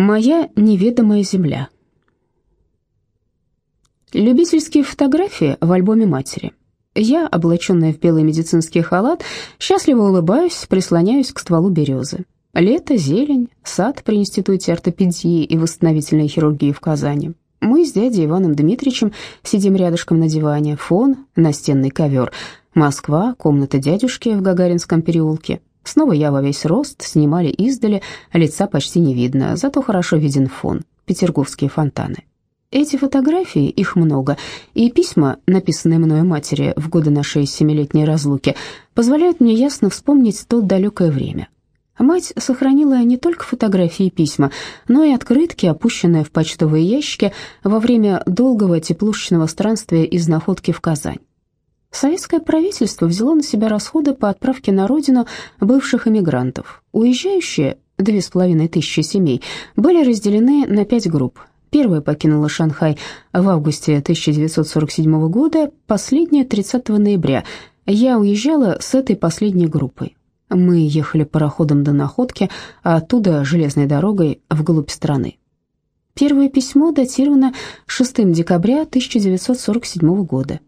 Моя неведомая земля. Любительские фотографии в альбоме матери. Я, облаченная в белый медицинский халат, счастливо улыбаюсь, прислоняюсь к стволу березы. Лето, зелень, сад при Институте ортопедии и восстановительной хирургии в Казани. Мы с дядей Иваном Дмитриевичем сидим рядышком на диване, фон, настенный ковер. Москва, комната дядюшки в Гагаринском переулке. Снова я во весь рост, снимали издали, лица почти не видно, зато хорошо виден фон, петерговские фонтаны. Эти фотографии, их много, и письма, написанные мною матери в годы нашей семилетней разлуки, позволяют мне ясно вспомнить то далекое время. Мать сохранила не только фотографии и письма, но и открытки, опущенные в почтовые ящики во время долгого теплушечного странствия из Находки в Казань. Советское правительство взяло на себя расходы по отправке на родину бывших эмигрантов. Уезжающие, две с половиной тысячи семей, были разделены на пять групп. Первая покинула Шанхай в августе 1947 года, последняя 30 ноября. Я уезжала с этой последней группой. Мы ехали пароходом до Находки, а оттуда железной дорогой вглубь страны. Первое письмо датировано 6 декабря 1947 года.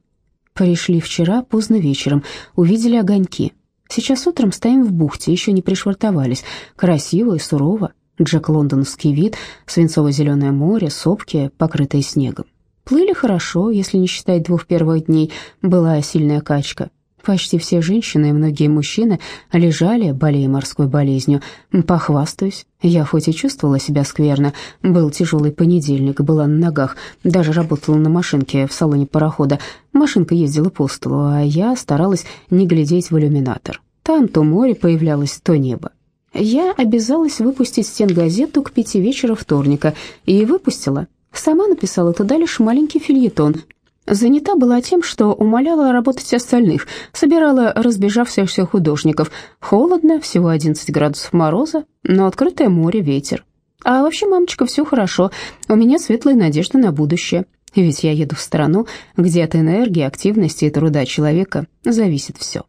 Пришли вчера поздно вечером, увидели огоньки. Сейчас утром стоим в бухте, еще не пришвартовались. Красиво и сурово. Джек Лондонский вид, свинцово-зеленое море, сопки, покрытые снегом. Плыли хорошо, если не считать двух первых дней, была сильная качка. Почти все женщины и многие мужчины лежали, болея морской болезнью. Похвастаюсь, я хоть и чувствовала себя скверно, был тяжелый понедельник, была на ногах, даже работала на машинке в салоне парохода. Машинка ездила по столу, а я старалась не глядеть в иллюминатор. Там то море появлялось, то небо. Я обязалась выпустить стенгазету к пяти вечера вторника, и выпустила. Сама написала туда лишь маленький фильетон — Занята была тем, что умоляла работать остальных, собирала разбежавшихся художников. Холодно, всего 11 градусов мороза, но открытое море, ветер. А вообще, мамочка, все хорошо, у меня светлая надежда на будущее. Ведь я еду в страну, где от энергии, активности и труда человека зависит все.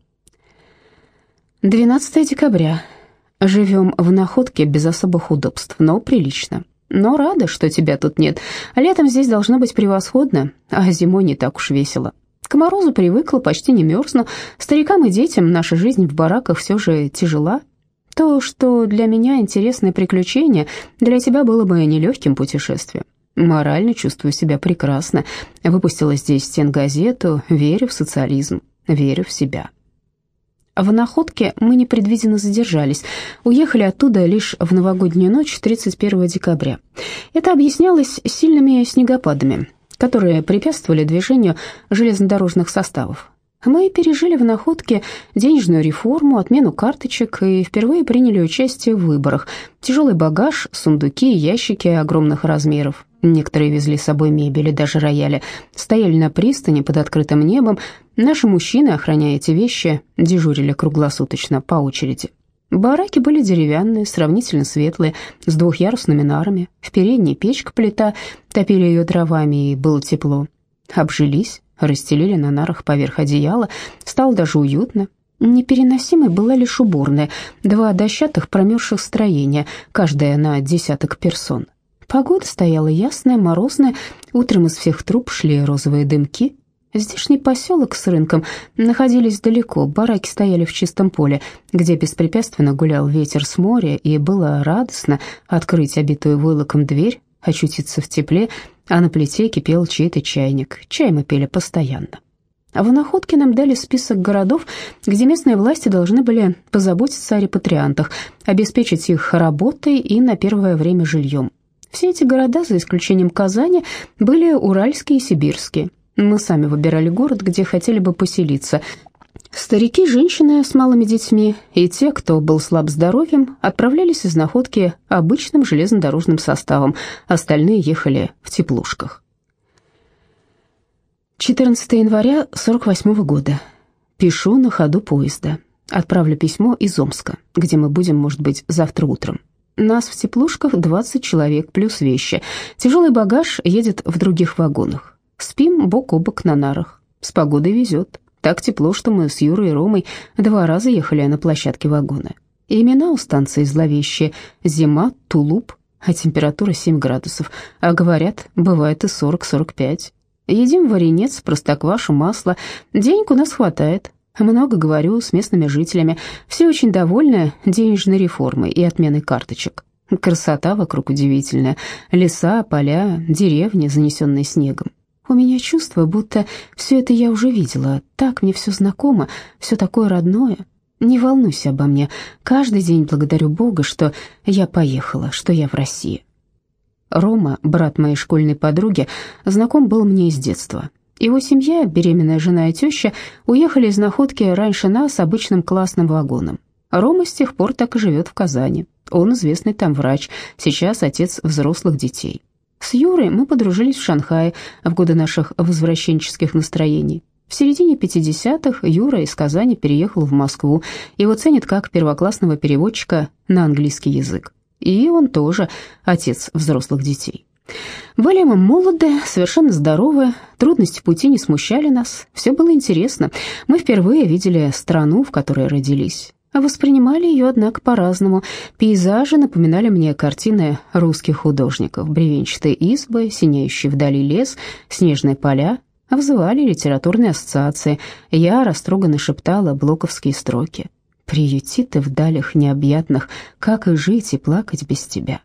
12 декабря. Живем в находке без особых удобств, но прилично но рада, что тебя тут нет. Летом здесь должно быть превосходно, а зимой не так уж весело. К морозу привыкла, почти не мерзну. Старикам и детям наша жизнь в бараках все же тяжела. То, что для меня интересное приключение, для тебя было бы нелегким путешествием. Морально чувствую себя прекрасно. Выпустила здесь стенгазету, верю в социализм, верю в себя. В Находке мы непредвиденно задержались. Уехали оттуда лишь в новогоднюю ночь 31 декабря. Это объяснялось сильными снегопадами, которые препятствовали движению железнодорожных составов. Мы пережили в Находке денежную реформу, отмену карточек и впервые приняли участие в выборах. Тяжелый багаж, сундуки и ящики огромных размеров. Некоторые везли с собой мебель и даже рояли. Стояли на пристани под открытым небом. Наши мужчины, охраняя эти вещи, дежурили круглосуточно по очереди. Бараки были деревянные, сравнительно светлые, с двухъярусными нарами. В передней печка-плита, топили ее дровами, и было тепло. Обжились, расстелили на нарах поверх одеяла, стало даже уютно. Непереносимой была лишь уборная, два дощатых промерзших строения, каждое на десяток персон. Погода стояла ясная, морозная, утром из всех труб шли розовые дымки. Здешний поселок с рынком находились далеко, бараки стояли в чистом поле, где беспрепятственно гулял ветер с моря, и было радостно открыть обитую войлоком дверь, очутиться в тепле, а на плите кипел чей-то чайник. Чай мы пили постоянно. А в находке нам дали список городов, где местные власти должны были позаботиться о репатриантах, обеспечить их работой и на первое время жильем. Все эти города, за исключением Казани, были уральские и сибирские. Мы сами выбирали город, где хотели бы поселиться. Старики, женщины с малыми детьми и те, кто был слаб здоровьем, отправлялись из находки обычным железнодорожным составом, остальные ехали в теплушках. 14 января 48 года. Пишу на ходу поезда. Отправлю письмо из Омска, где мы будем, может быть, завтра утром. Нас в теплушках 20 человек плюс вещи. Тяжелый багаж едет в других вагонах. Спим бок о бок на нарах. С погодой везет. Так тепло, что мы с Юрой и Ромой два раза ехали на площадке вагона. имена у станции зловещие. Зима, Тулуп, а температура 7 градусов, а говорят, бывает и 40-45. Едим варенец, простоквашу, масло, денег у нас хватает. Много говорю с местными жителями, все очень довольны денежной реформой и отменой карточек. Красота вокруг удивительная, леса, поля, деревни, занесенные снегом. У меня чувство, будто все это я уже видела, так мне все знакомо, все такое родное. Не волнуйся обо мне, каждый день благодарю Бога, что я поехала, что я в России. Рома, брат моей школьной подруги, знаком был мне из детства. Его семья, беременная жена и теща, уехали из Находки раньше нас обычным классным вагоном. Рома с тех пор так и живет в Казани. Он известный там врач, сейчас отец взрослых детей. С Юрой мы подружились в Шанхае в годы наших возвращенческих настроений. В середине 50-х Юра из Казани переехал в Москву. Его ценят как первоклассного переводчика на английский язык. И он тоже отец взрослых детей. Были мы молоды, совершенно здоровы, трудности пути не смущали нас, все было интересно. Мы впервые видели страну, в которой родились. А воспринимали ее, однако, по-разному. Пейзажи напоминали мне картины русских художников. Бревенчатые избы, синеющий вдали лес, снежные поля. Вызывали литературные ассоциации. Я растроганно шептала блоковские строки. «Приюти ты в далях необъятных, как и жить и плакать без тебя».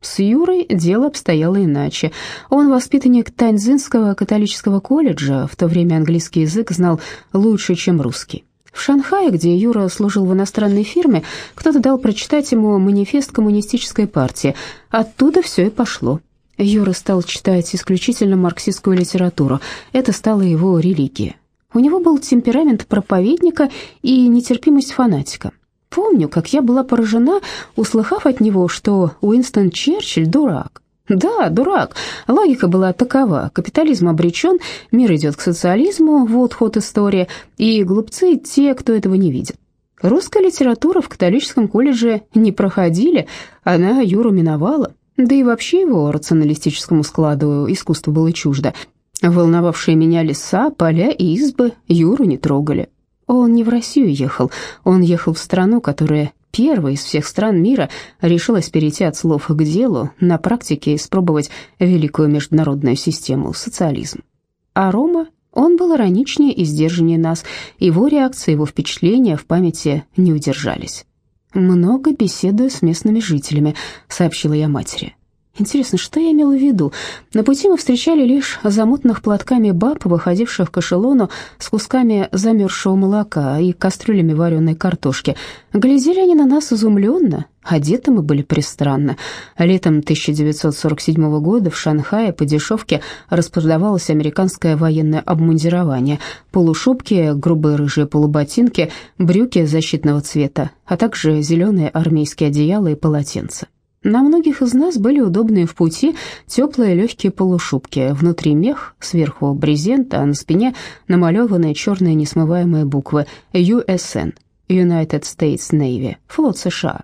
С Юрой дело обстояло иначе. Он воспитанник Таньцзинского католического колледжа, в то время английский язык знал лучше, чем русский. В Шанхае, где Юра служил в иностранной фирме, кто-то дал прочитать ему манифест коммунистической партии. Оттуда все и пошло. Юра стал читать исключительно марксистскую литературу. Это стало его религией. У него был темперамент проповедника и нетерпимость фанатика. Помню, как я была поражена, услыхав от него, что Уинстон Черчилль дурак. Да, дурак. Логика была такова. Капитализм обречен, мир идет к социализму, вот ход истории, и глупцы те, кто этого не видит. Русская литература в католическом колледже не проходили, она Юру миновала. Да и вообще его рационалистическому складу искусство было чуждо. Волновавшие меня леса, поля и избы Юру не трогали. Он не в Россию ехал, он ехал в страну, которая первой из всех стран мира решилась перейти от слов к делу, на практике испробовать великую международную систему социализм. А Рома, он был ироничнее и сдержаннее нас, его реакции, его впечатления в памяти не удержались. «Много беседую с местными жителями», — сообщила я матери. Интересно, что я имела в виду? На пути мы встречали лишь замутных платками баб, выходивших к эшелону с кусками замерзшего молока и кастрюлями вареной картошки. Глядели они на нас изумленно, одеты мы были пристранно. Летом 1947 года в Шанхае по дешевке распродавалось американское военное обмундирование, полушубки, грубые рыжие полуботинки, брюки защитного цвета, а также зеленые армейские одеяла и полотенца. На многих из нас были удобные в пути теплые легкие полушубки, внутри мех, сверху брезент, а на спине намалеванные черные несмываемые буквы USN – United States Navy, флот США.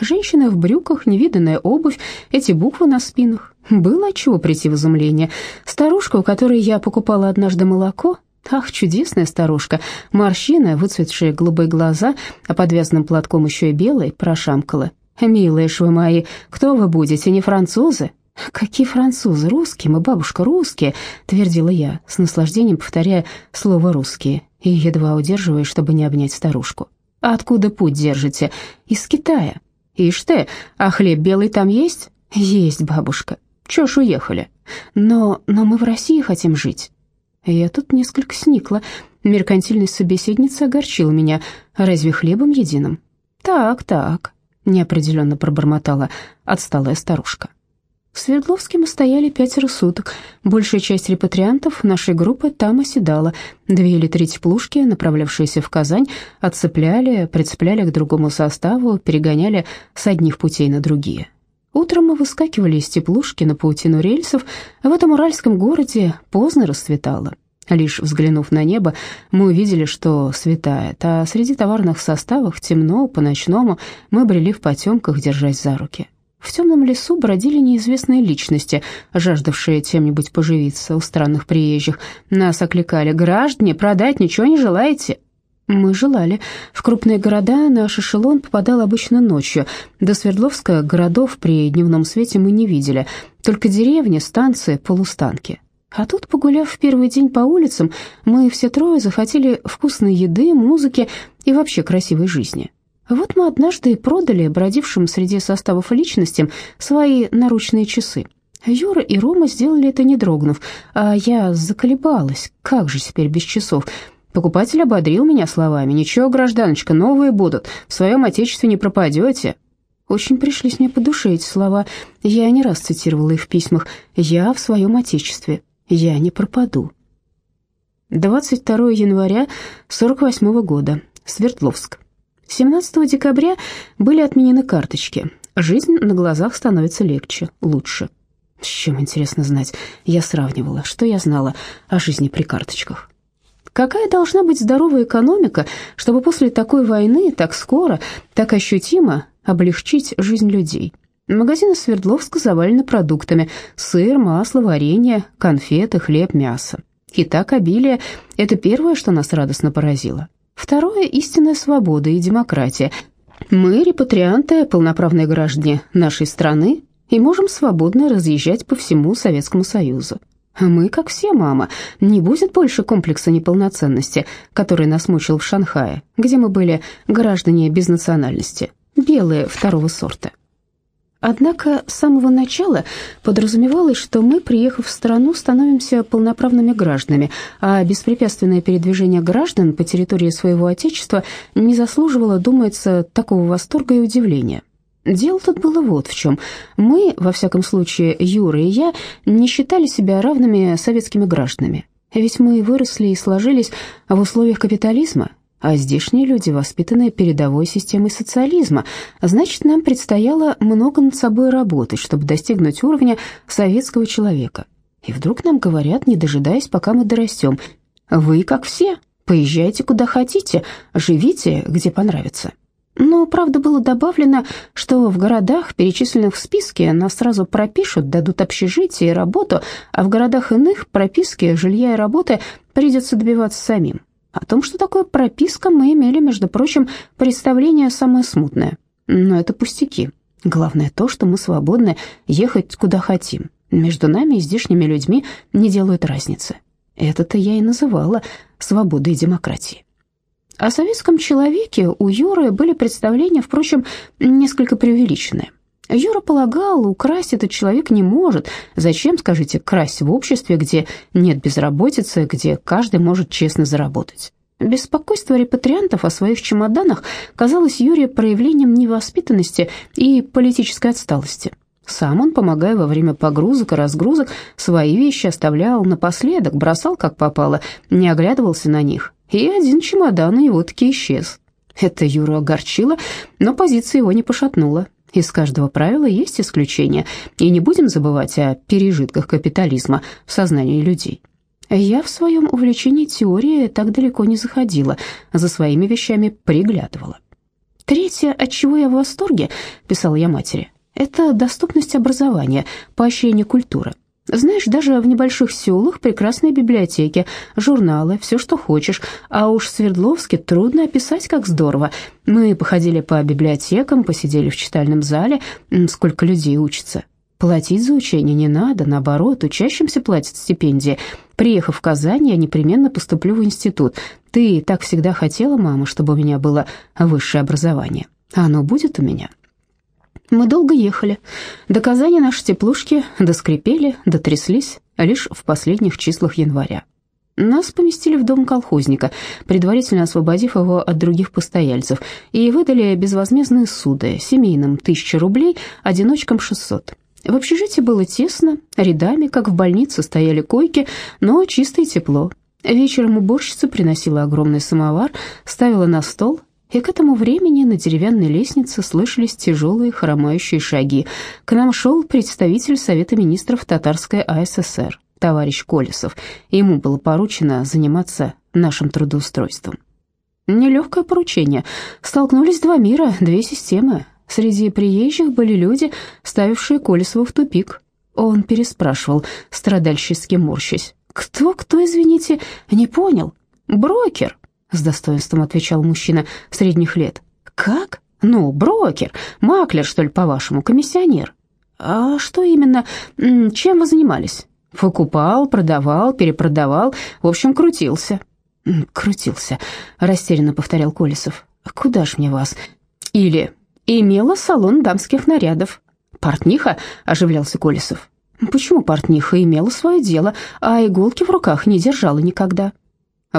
Женщины в брюках, невиданная обувь, эти буквы на спинах. Было отчего прийти в изумление. Старушка, у которой я покупала однажды молоко, Ах, чудесная старушка, морщины, выцветшие голубые глаза, а подвязанным платком еще и белой, прошамкала. «Милые ж вы мои, кто вы будете, не французы?» «Какие французы? Русские, мы, бабушка, русские», — твердила я, с наслаждением повторяя слово «русские» и едва удерживаясь, чтобы не обнять старушку. «А откуда путь держите?» «Из Китая». «Ишь ты, а хлеб белый там есть?» «Есть, бабушка». «Чё ж уехали?» «Но, но мы в России хотим жить». Я тут несколько сникла. Меркантильность собеседницы огорчила меня. «Разве хлебом единым?» «Так, так», неопределенно пробормотала отсталая старушка. В Свердловске мы стояли пятеро суток. Большая часть репатриантов нашей группы там оседала. Две или три теплушки, направлявшиеся в Казань, отцепляли, прицепляли к другому составу, перегоняли с одних путей на другие. Утром мы выскакивали из теплушки на паутину рельсов, а в этом уральском городе поздно расцветало. Лишь взглянув на небо, мы увидели, что светает, а среди товарных составов темно, по-ночному мы брели в потемках, держась за руки. В темном лесу бродили неизвестные личности, жаждавшие чем-нибудь поживиться у странных приезжих. Нас окликали «Граждане, продать ничего не желаете?» Мы желали. В крупные города наш эшелон попадал обычно ночью. До Свердловска городов при дневном свете мы не видели. Только деревни, станции, полустанки. А тут, погуляв в первый день по улицам, мы все трое захотели вкусной еды, музыки и вообще красивой жизни. Вот мы однажды и продали бродившим среди составов личностям свои наручные часы. Юра и Рома сделали это не дрогнув, а я заколебалась. Как же теперь без часов? Покупатель ободрил меня словами. «Ничего, гражданочка, новые будут. В своем отечестве не пропадете». Очень пришлись мне по душе эти слова. Я не раз цитировала их в письмах. «Я в своем отечестве. Я не пропаду». 22 января 48 года. Свердловск. 17 декабря были отменены карточки. Жизнь на глазах становится легче, лучше. С чем интересно знать? Я сравнивала, что я знала о жизни при карточках. Какая должна быть здоровая экономика, чтобы после такой войны так скоро, так ощутимо облегчить жизнь людей? Магазины Свердловска завалены продуктами: сыр, масло, варенье, конфеты, хлеб, мясо. И так обилие – это первое, что нас радостно поразило. Второе – истинная свобода и демократия. Мы, репатрианты, полноправные граждане нашей страны, и можем свободно разъезжать по всему Советскому Союзу. Мы, как все, мама, не будет больше комплекса неполноценности, который нас мучил в Шанхае, где мы были граждане без национальности, белые второго сорта. Однако с самого начала подразумевалось, что мы, приехав в страну, становимся полноправными гражданами, а беспрепятственное передвижение граждан по территории своего отечества не заслуживало, думается, такого восторга и удивления. Дело тут было вот в чем. Мы, во всяком случае, Юра и я, не считали себя равными советскими гражданами. Ведь мы выросли и сложились в условиях капитализма, а здешние люди воспитаны передовой системой социализма. Значит, нам предстояло много над собой работать, чтобы достигнуть уровня советского человека. И вдруг нам говорят, не дожидаясь, пока мы дорастем, «Вы, как все, поезжайте куда хотите, живите, где понравится». Но, правда, было добавлено, что в городах, перечисленных в списке, нас сразу пропишут, дадут общежитие и работу, а в городах иных прописки, жилья и работы придется добиваться самим. О том, что такое прописка, мы имели, между прочим, представление самое смутное. Но это пустяки. Главное то, что мы свободны ехать куда хотим. Между нами и здешними людьми не делают разницы. Это-то я и называла свободой и демократией. О советском человеке у Юры были представления, впрочем, несколько преувеличенные. Юра полагал, украсть этот человек не может. Зачем, скажите, красть в обществе, где нет безработицы, где каждый может честно заработать? Беспокойство репатриантов о своих чемоданах казалось Юре проявлением невоспитанности и политической отсталости. Сам он, помогая во время погрузок и разгрузок, свои вещи оставлял напоследок, бросал как попало, не оглядывался на них, и один чемодан у него таки исчез. Это Юру огорчило, но позиция его не пошатнула. Из каждого правила есть исключение, и не будем забывать о пережитках капитализма в сознании людей. Я в своем увлечении теорией так далеко не заходила, за своими вещами приглядывала. Третье, от чего я в восторге, писала я матери, это доступность образования, поощрение культуры. Знаешь, даже в небольших селах прекрасные библиотеки, журналы, все, что хочешь. А уж в Свердловске трудно описать, как здорово. Мы походили по библиотекам, посидели в читальном зале, сколько людей учатся. Платить за учение не надо, наоборот, учащимся платят стипендии. Приехав в Казань, я непременно поступлю в институт. Ты так всегда хотела, мама, чтобы у меня было высшее образование. Оно будет у меня. Мы долго ехали. До Казани наши теплушки доскрипели, дотряслись лишь в последних числах января. Нас поместили в дом колхозника, предварительно освободив его от других постояльцев, и выдали безвозмездные суды, семейным тысяча рублей, одиночкам шестьсот. В общежитии было тесно, рядами, как в больнице, стояли койки, но чисто и тепло. Вечером уборщица приносила огромный самовар, ставила на стол, и к этому времени на деревянной лестнице слышались тяжелые хромающие шаги. К нам шел представитель Совета министров Татарской АССР, товарищ Колесов. Ему было поручено заниматься нашим трудоустройством. Нелегкое поручение. Столкнулись два мира, две системы. Среди приезжих были люди, ставившие Колесова в тупик. Он переспрашивал, страдальчески морщась. «Кто, кто, извините, не понял?» «Брокер», с достоинством отвечал мужчина средних лет. «Как? Ну, брокер, маклер, что ли, по-вашему, комиссионер?» «А что именно? Чем вы занимались?» «Покупал, продавал, перепродавал, в общем, крутился». «Крутился», — растерянно повторял Колесов. «Куда ж мне вас?» «Или имела салон дамских нарядов». «Портниха?» — оживлялся Колесов. «Почему портниха имела свое дело, а иголки в руках не держала никогда?»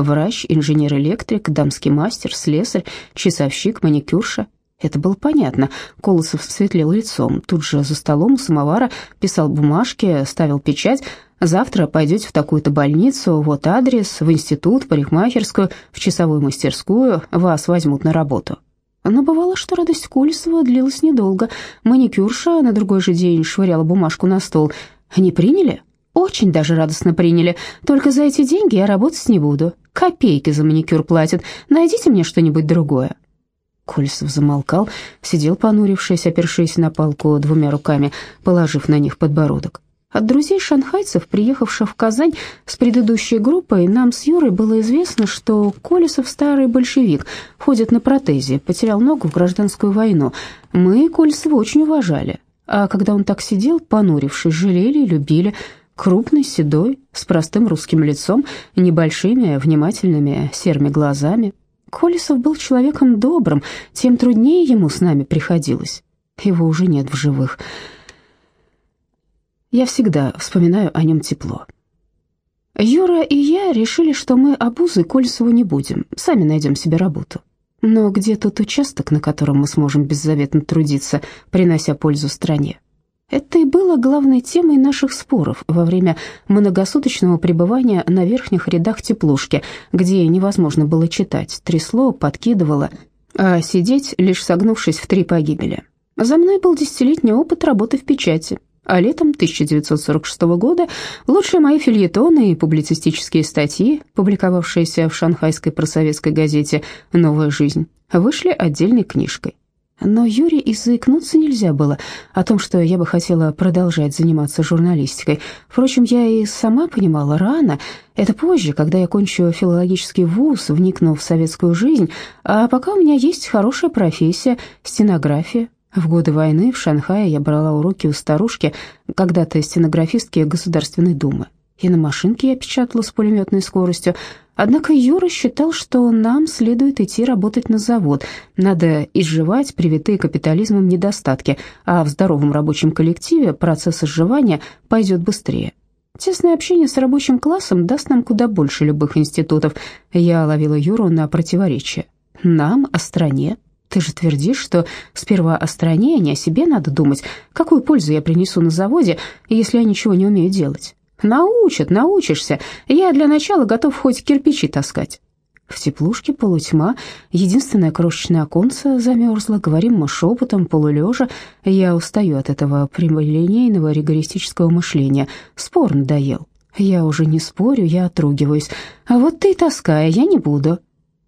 Врач, инженер-электрик, дамский мастер, слесарь, часовщик, маникюрша. Это было понятно. Колосов светлел лицом. Тут же за столом у самовара писал бумажки, ставил печать. «Завтра пойдете в такую-то больницу, вот адрес, в институт, парикмахерскую, в часовую мастерскую, вас возьмут на работу». Но бывало, что радость Колесова длилась недолго. Маникюрша на другой же день швыряла бумажку на стол. «Не приняли?» Очень даже радостно приняли. Только за эти деньги я работать не буду. Копейки за маникюр платят. Найдите мне что-нибудь другое». Колесов замолкал, сидел понурившись, опершись на палку двумя руками, положив на них подбородок. От друзей шанхайцев, приехавших в Казань с предыдущей группой, нам с Юрой было известно, что Колесов старый большевик, ходит на протезе, потерял ногу в гражданскую войну. Мы Колесова очень уважали. А когда он так сидел, понурившись, жалели и любили. Крупный, седой, с простым русским лицом, небольшими, внимательными серыми глазами. Колесов был человеком добрым, тем труднее ему с нами приходилось. Его уже нет в живых. Я всегда вспоминаю о нем тепло. Юра и я решили, что мы обузы Колесову не будем, сами найдем себе работу. Но где тот участок, на котором мы сможем беззаветно трудиться, принося пользу стране? Это и было главной темой наших споров во время многосуточного пребывания на верхних рядах теплушки, где невозможно было читать, трясло, подкидывало, а сидеть, лишь согнувшись в три погибели. За мной был десятилетний опыт работы в печати, а летом 1946 года лучшие мои фильетоны и публицистические статьи, публиковавшиеся в шанхайской просоветской газете «Новая жизнь», вышли отдельной книжкой. Но Юре и заикнуться нельзя было о том, что я бы хотела продолжать заниматься журналистикой. Впрочем, я и сама понимала рано. Это позже, когда я кончу филологический вуз, вникну в советскую жизнь. А пока у меня есть хорошая профессия – стенография. В годы войны в Шанхае я брала уроки у старушки, когда-то стенографистки Государственной Думы. И на машинке я печатала с пулеметной скоростью, Однако Юра считал, что нам следует идти работать на завод. Надо изживать привитые капитализмом недостатки, а в здоровом рабочем коллективе процесс изживания пойдет быстрее. Тесное общение с рабочим классом даст нам куда больше любых институтов. Я ловила Юру на противоречие. Нам, о стране. Ты же твердишь, что сперва о стране, а не о себе надо думать. Какую пользу я принесу на заводе, если я ничего не умею делать? Научат, научишься. Я для начала готов хоть кирпичи таскать. В теплушке полутьма, единственное крошечное оконце замерзло, говорим мы шепотом, полулежа. Я устаю от этого прямолинейного ригористического мышления. Спор надоел. Я уже не спорю, я отругиваюсь. А вот ты таскай, я не буду.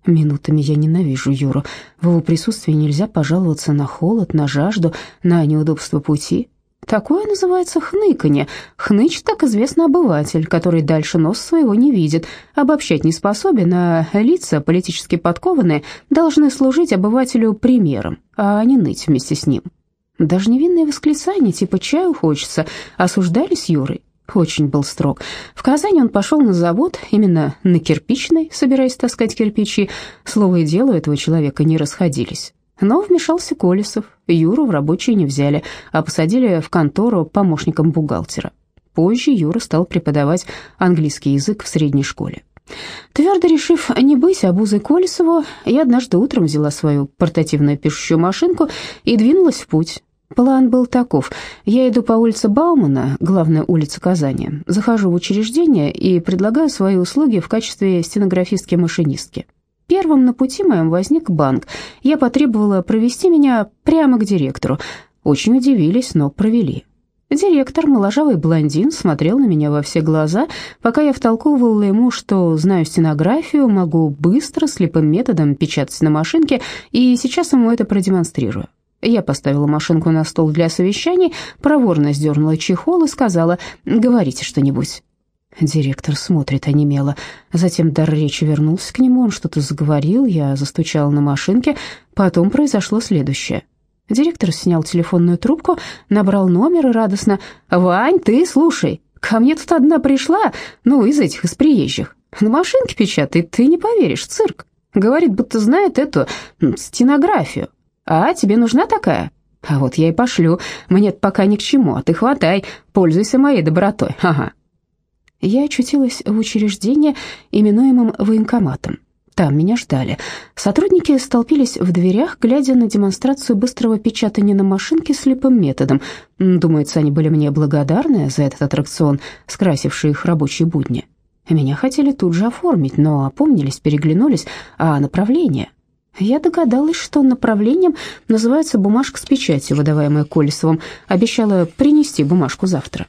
Минутами я ненавижу Юру. В его присутствии нельзя пожаловаться на холод, на жажду, на неудобство пути. Такое называется хныканье. Хныч, так известно, обыватель, который дальше нос своего не видит, обобщать не способен, а лица, политически подкованные, должны служить обывателю примером, а не ныть вместе с ним. Даже невинные восклицания, типа «чаю хочется», осуждались Юрой. Очень был строг. В Казани он пошел на завод, именно на кирпичный, собираясь таскать кирпичи. Слово и дело этого человека не расходились. Но вмешался Колесов, Юру в рабочие не взяли, а посадили в контору помощником бухгалтера. Позже Юра стал преподавать английский язык в средней школе. Твердо решив не быть обузой Колесову, я однажды утром взяла свою портативную пишущую машинку и двинулась в путь. План был таков. Я иду по улице Баумана, главная улица Казани, захожу в учреждение и предлагаю свои услуги в качестве стенографистки-машинистки. Первым на пути моем возник банк. Я потребовала провести меня прямо к директору. Очень удивились, но провели. Директор, моложавый блондин, смотрел на меня во все глаза, пока я втолковывала ему, что знаю стенографию, могу быстро, слепым методом печатать на машинке, и сейчас ему это продемонстрирую. Я поставила машинку на стол для совещаний, проворно сдернула чехол и сказала «говорите что-нибудь». Директор смотрит онемело. Затем дар речи вернулся к нему, он что-то заговорил, я застучала на машинке. Потом произошло следующее. Директор снял телефонную трубку, набрал номер и радостно «Вань, ты слушай, ко мне тут одна пришла, ну, из этих, из приезжих. На машинке печатает, ты не поверишь, цирк. Говорит, будто знает эту стенографию. А тебе нужна такая? А вот я и пошлю. мне пока ни к чему, а ты хватай, пользуйся моей добротой, ага». Я очутилась в учреждении, именуемом военкоматом. Там меня ждали. Сотрудники столпились в дверях, глядя на демонстрацию быстрого печатания на машинке слепым методом. Думается, они были мне благодарны за этот аттракцион, скрасивший их рабочие будни. Меня хотели тут же оформить, но опомнились, переглянулись, а направление... Я догадалась, что направлением называется бумажка с печатью, выдаваемая Колесовым. Обещала принести бумажку завтра.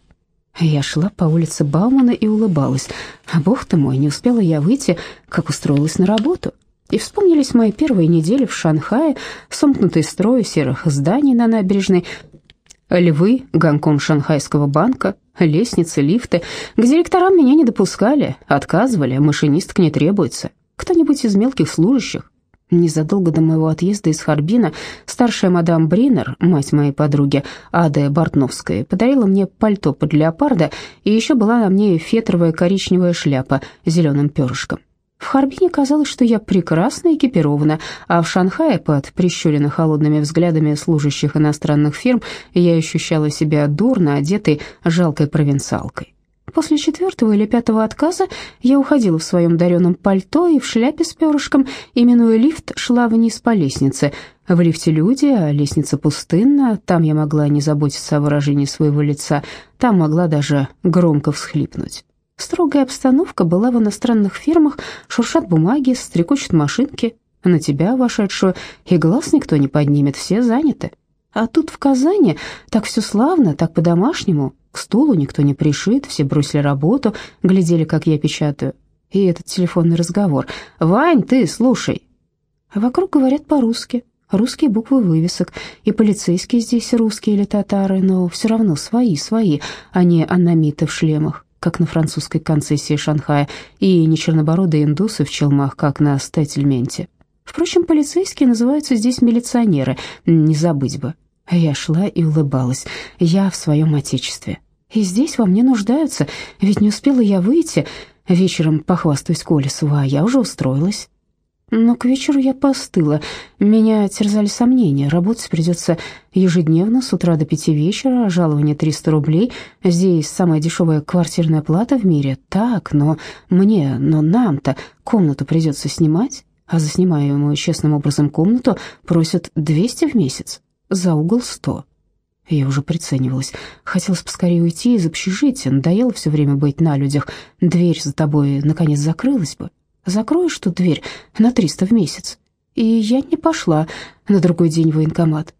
Я шла по улице Баумана и улыбалась. А бог ты мой, не успела я выйти, как устроилась на работу. И вспомнились мои первые недели в Шанхае, сомкнутый строй серых зданий на набережной, львы, Гонконг шанхайского банка, лестницы, лифты. К директорам меня не допускали, отказывали, машинисток не требуется. Кто-нибудь из мелких служащих, Незадолго до моего отъезда из Харбина старшая мадам Бринер, мать моей подруги Ады Бортновской, подарила мне пальто под леопарда, и еще была на мне фетровая коричневая шляпа с зеленым перышком. В Харбине казалось, что я прекрасно экипирована, а в Шанхае под прищуренно холодными взглядами служащих иностранных фирм я ощущала себя дурно одетой жалкой провинциалкой. После четвертого или пятого отказа я уходила в своем дареном пальто и в шляпе с перышком, именуя лифт, шла вниз по лестнице. В лифте люди, а лестница пустынна, там я могла не заботиться о выражении своего лица, там могла даже громко всхлипнуть. Строгая обстановка была в иностранных фирмах, шуршат бумаги, стрекочут машинки. На тебя, вошедшую, и глаз никто не поднимет, все заняты. А тут в Казани так все славно, так по-домашнему, к стулу никто не пришит, все бросили работу, глядели, как я печатаю. И этот телефонный разговор. «Вань, ты слушай!» А вокруг говорят по-русски. Русские буквы вывесок. И полицейские здесь русские или татары, но все равно свои, свои, а не аннамиты в шлемах, как на французской концессии Шанхая, и не чернобородые индусы в челмах, как на Стетельменте. Впрочем, полицейские называются здесь милиционеры, не забыть бы. А я шла и улыбалась. Я в своем отечестве. И здесь во мне нуждаются, ведь не успела я выйти. Вечером похвастаюсь Колесову, а я уже устроилась. Но к вечеру я постыла. Меня терзали сомнения. Работать придется ежедневно, с утра до пяти вечера, жалование 300 рублей. Здесь самая дешевая квартирная плата в мире. Так, но мне, но нам-то комнату придется снимать, а за снимаемую честным образом комнату просят 200 в месяц за угол сто. Я уже приценивалась. Хотелось поскорее уйти из общежития, надоело все время быть на людях. Дверь за тобой, наконец, закрылась бы. Закроешь тут дверь на триста в месяц. И я не пошла на другой день в военкомат.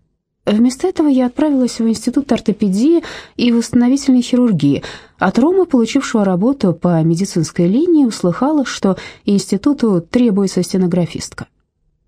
Вместо этого я отправилась в Институт ортопедии и восстановительной хирургии. От Ромы, получившего работу по медицинской линии, услыхала, что институту требуется стенографистка.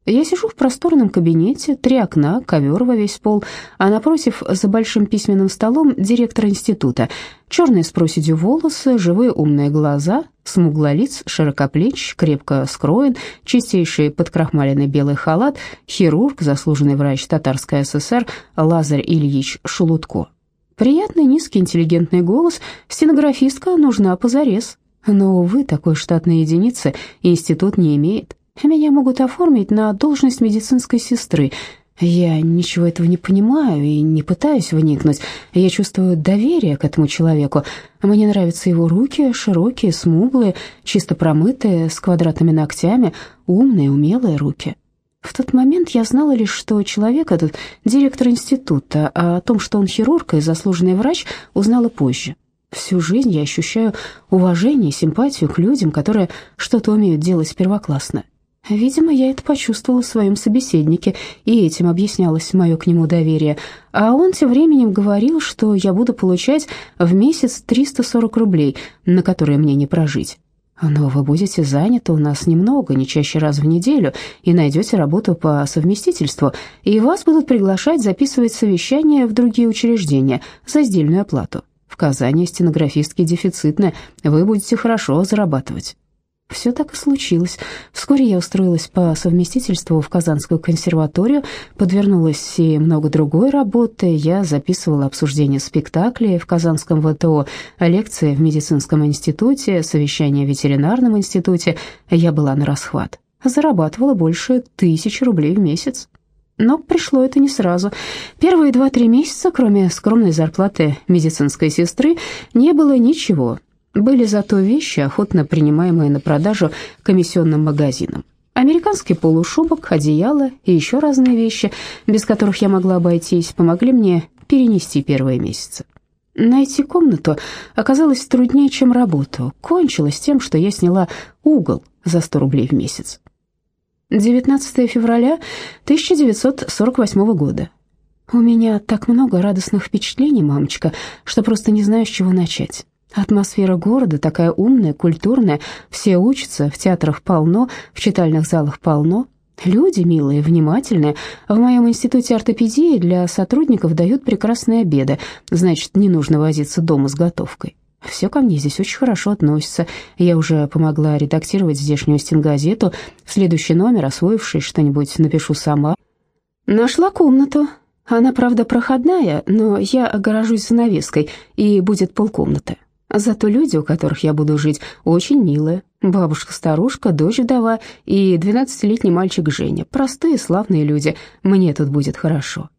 Я сижу в просторном кабинете, три окна, ковер во весь пол, а напротив, за большим письменным столом, директор института. Черные с проседью волосы, живые умные глаза, смуглолиц, широкоплеч, крепко скроен, чистейший подкрахмаленный белый халат, хирург, заслуженный врач Татарской ССР Лазарь Ильич Шелудко. Приятный низкий интеллигентный голос, стенографистка нужна позарез. Но, увы, такой штатной единицы институт не имеет. Меня могут оформить на должность медицинской сестры. Я ничего этого не понимаю и не пытаюсь вникнуть. Я чувствую доверие к этому человеку. Мне нравятся его руки, широкие, смуглые, чисто промытые, с квадратными ногтями, умные, умелые руки. В тот момент я знала лишь, что человек этот директор института, а о том, что он хирург и заслуженный врач, узнала позже. Всю жизнь я ощущаю уважение и симпатию к людям, которые что-то умеют делать первоклассно. Видимо, я это почувствовала в своем собеседнике, и этим объяснялось мое к нему доверие. А он тем временем говорил, что я буду получать в месяц 340 рублей, на которые мне не прожить. Но вы будете заняты у нас немного, не чаще раз в неделю, и найдете работу по совместительству, и вас будут приглашать записывать совещания в другие учреждения за сдельную оплату. В Казани стенографистки дефицитны, вы будете хорошо зарабатывать». Все так и случилось. Вскоре я устроилась по совместительству в Казанскую консерваторию, подвернулась и много другой работы. Я записывала обсуждения спектаклей в Казанском ВТО, лекции в медицинском институте, совещания в ветеринарном институте. Я была на расхват. Зарабатывала больше тысячи рублей в месяц. Но пришло это не сразу. Первые два-три месяца, кроме скромной зарплаты медицинской сестры, не было ничего. Были зато вещи, охотно принимаемые на продажу комиссионным магазинам. Американский полушубок, одеяло и еще разные вещи, без которых я могла обойтись, помогли мне перенести первые месяцы. Найти комнату оказалось труднее, чем работу. Кончилось тем, что я сняла угол за 100 рублей в месяц. 19 февраля 1948 года. У меня так много радостных впечатлений, мамочка, что просто не знаю, с чего начать. Атмосфера города такая умная, культурная, все учатся, в театрах полно, в читальных залах полно. Люди милые, внимательные. В моем институте ортопедии для сотрудников дают прекрасные обеды, значит, не нужно возиться дома с готовкой. Все ко мне здесь очень хорошо относятся. Я уже помогла редактировать здешнюю стенгазету. Следующий номер, освоившись что-нибудь, напишу сама. Нашла комнату. Она, правда, проходная, но я огорожусь занавеской, и будет полкомнаты. Зато люди, у которых я буду жить, очень милые. Бабушка-старушка, дочь-вдова и двенадцатилетний мальчик Женя. Простые, славные люди. Мне тут будет хорошо.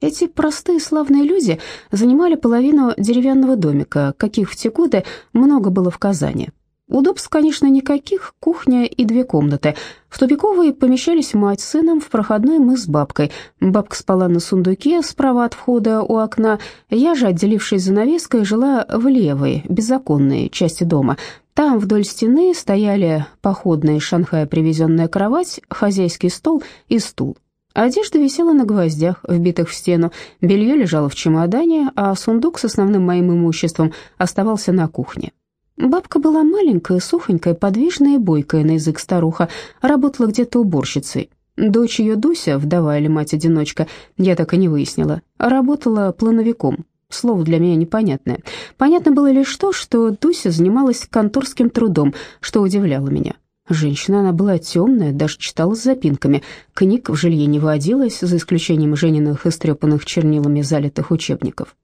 Эти простые, славные люди занимали половину деревянного домика, каких в те годы много было в Казани. Удобств, конечно, никаких, кухня и две комнаты. В тупиковой помещались мать с сыном, в проходной мы с бабкой. Бабка спала на сундуке справа от входа у окна, я же, отделившись занавеской, жила в левой, беззаконной части дома. Там вдоль стены стояли походная из Шанхая привезенная кровать, хозяйский стол и стул. Одежда висела на гвоздях, вбитых в стену, белье лежало в чемодане, а сундук с основным моим имуществом оставался на кухне. Бабка была маленькая, сухонькая, подвижная и бойкая на язык старуха, работала где-то уборщицей. Дочь ее Дуся, вдова или мать-одиночка, я так и не выяснила, работала плановиком. Слово для меня непонятное. Понятно было лишь то, что Дуся занималась конторским трудом, что удивляло меня. Женщина она была темная, даже читала с запинками. Книг в жилье не водилось, за исключением Жениных истрепанных чернилами залитых учебников.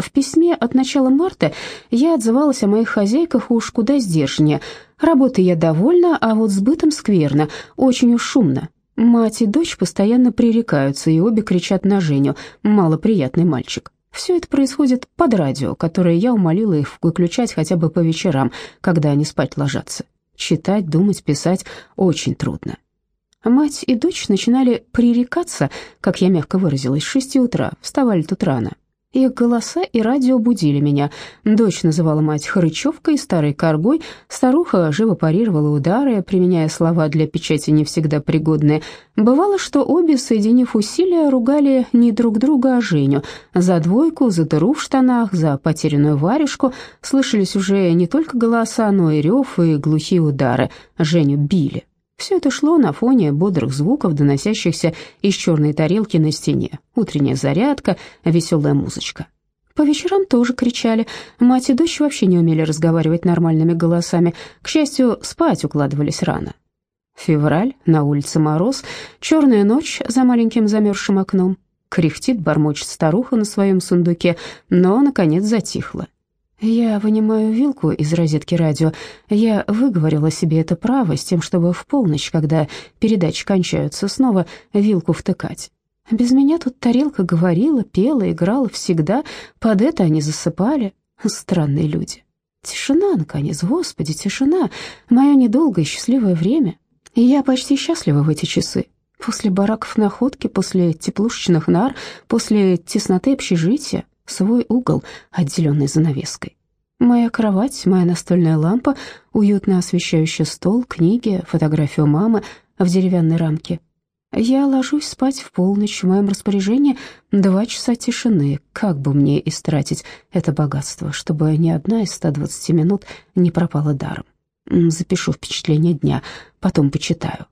В письме от начала марта я отзывалась о моих хозяйках уж куда сдержаннее. Работой я довольна, а вот с бытом скверно, очень уж шумно. Мать и дочь постоянно пререкаются, и обе кричат на Женю «малоприятный мальчик». Все это происходит под радио, которое я умолила их выключать хотя бы по вечерам, когда они спать ложатся. Читать, думать, писать очень трудно. Мать и дочь начинали пререкаться, как я мягко выразилась, с шести утра, вставали тут рано. Их голоса и радио будили меня. Дочь называла мать хрычевкой, старой коргой, старуха живо парировала удары, применяя слова для печати не всегда пригодные. Бывало, что обе, соединив усилия, ругали не друг друга, а Женю. За двойку, за дыру в штанах, за потерянную варежку слышались уже не только голоса, но и рев, и глухие удары. Женю били. Все это шло на фоне бодрых звуков, доносящихся из черной тарелки на стене. Утренняя зарядка, веселая музычка. По вечерам тоже кричали. Мать и дочь вообще не умели разговаривать нормальными голосами. К счастью, спать укладывались рано. Февраль, на улице мороз, черная ночь за маленьким замерзшим окном. Кряхтит, бормочет старуха на своем сундуке, но, наконец, затихла. Я вынимаю вилку из розетки радио. Я выговорила себе это право с тем, чтобы в полночь, когда передачи кончаются, снова вилку втыкать. Без меня тут тарелка говорила, пела, играла всегда. Под это они засыпали. Странные люди. Тишина, наконец, Господи, тишина. Мое недолгое счастливое время. И я почти счастлива в эти часы. После бараков находки, после теплушечных нар, после тесноты общежития свой угол, отделенный занавеской. Моя кровать, моя настольная лампа, уютно освещающая стол, книги, фотографию мамы в деревянной рамке. Я ложусь спать в полночь, в моем распоряжении два часа тишины. Как бы мне истратить это богатство, чтобы ни одна из 120 минут не пропала даром? Запишу впечатление дня, потом почитаю.